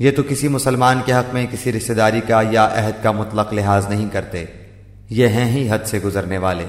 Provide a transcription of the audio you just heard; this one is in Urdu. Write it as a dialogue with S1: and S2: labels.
S1: یہ تو کسی مسلمان کے حق میں کسی رشتہ داری کا یا عہد کا مطلق لحاظ نہیں کرتے، یہ ہیں ہی حد سے گزرنے والے۔